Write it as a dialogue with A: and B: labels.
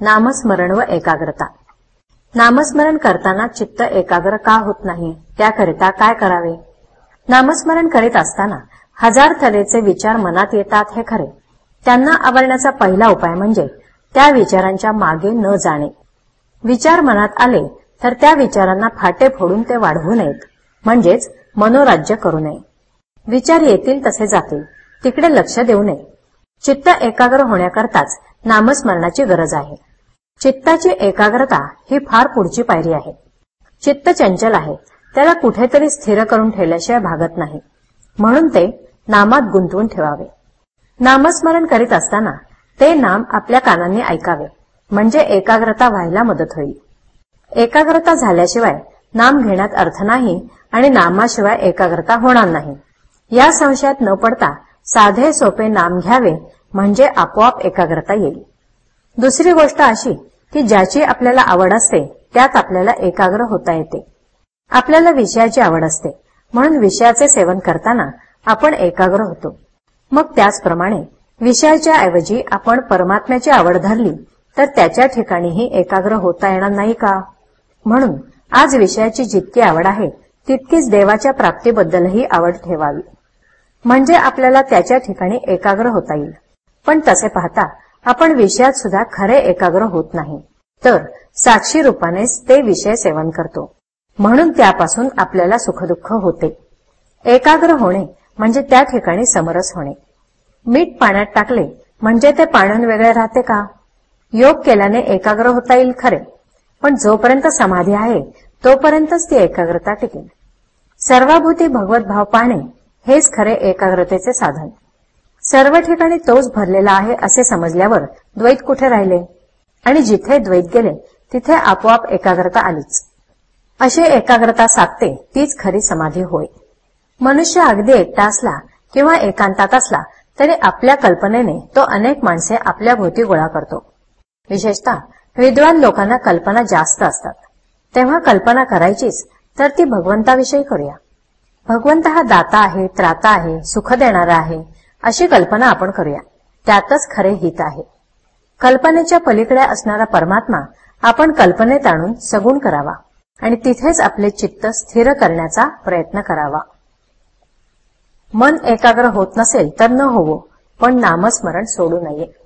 A: नामस्मरण व एकाग्रता. नामस्मरण करताना चित्त एकाग्र का होत नाही? त्याकरिता काय करावे? नामस्मरण करीत असताना हजार तऱ्हेचे विचार मनात येतात हे खरे. त्यांना आवरण्याचा पहिला उपाय म्हणजे त्या विचारांच्या मागे न जाणे. विचार मनात आले तर त्या विचारांना फाटे फोडून ते वाढवू नयेत. म्हणजेच मनोराज्य करू नये. विचार येतील तसे जातील. तिकडे लक्ष देऊ नये. चित्त एकाग्र होण्याकरताच नामस्मरणाची गरज आहे. चित्ताची एकाग्रता ही फार पुढची पायरी आहे. चित्त चंचल आहे. त्याला कुठेतरी स्थिर करून ठेवल्याशिवाय भागत नाही. म्हणून ते नामात गुंतवून ठेवावे. नामस्मरण करीत असताना ते नाम आपल्या कानांनी ऐकावे. म्हणजे एकाग्रता व्हायला मदत होईल. एकाग्रता झाल्याशिवाय नाम घेण्यात अर्थ नाही आणि नामाशिवाय एकाग्रता होणार नाही. या संशयात न पडता साधे सोपे नाम घ्यावे म्हणजे आपोआप एकाग्रता येईल. दुसरी गोष्ट अशी की ज्याची आपल्याला आवड असते त्यात आपल्याला एकाग्र होता येते. आपल्याला विषयाची आवड असते म्हणून विषयाचे सेवन करताना आपण एकाग्र होतो. मग त्याचप्रमाणे विषयाच्या ऐवजी आपण परमात्म्याची आवड धरली तर त्याच्या ठिकाणीही एकाग्र होता येणार नाही का? म्हणून आज विषयाची जितकी आवड आहे तितकीच देवाच्या प्राप्तीबद्दलही आवड ठेवावी. म्हणजे आपल्याला त्याच्या ठिकाणी एकाग्र होता येईल. पण तसे पाहता आपण विषयात सुद्धा खरे एकाग्र होत नाही. तर साक्षी रूपानेच ते विषय सेवन करतो. म्हणून त्यापासून आपल्याला सुखदुःख होते. एकाग्र होणे म्हणजे त्या ठिकाणी समरस होणे. मीठ पाण्यात टाकले म्हणजे ते पाण्यान वेगळे राहते का? योग केल्याने एकाग्र होता येईल खरे. पण जोपर्यंत समाधी आहे तोपर्यंतच ती एकाग्रता टिकेल. सर्वाभूती भगवत भाव पाहणे हेच खरे एकाग्रतेचे साधन. सर्व ठिकाणी तोच भरलेला आहे असे समजल्यावर द्वैत कुठे राहिले? आणि जिथे द्वैत गेले तिथे आपोआप एकाग्रता आलीच. अशी एकाग्रता साधते तीच खरी समाधी होय. मनुष्य अगदी एकटा असला किंवा एकांतात असला तरी आपल्या कल्पनेने तो अनेक माणसे आपल्या भोवती गोळा करतो. विशेषतः विद्वान लोकांना कल्पना जास्त असतात. तेव्हा कल्पना करायचीच तर ती भगवंताविषयी करूया. भगवंत हा दाता आहे त्राता आहे सुख देणारा आहे अशी कल्पना आपण करूया. त्यातच खरे हित आहे. कल्पनेच्या पलीकडे असणारा परमात्मा आपण कल्पनेत आणून सगुण करावा आणि तिथेच आपले चित्त स्थिर करण्याचा प्रयत्न करावा. मन एकाग्र होत नसेल तर न होवो पण नामस्मरण सोडू नये.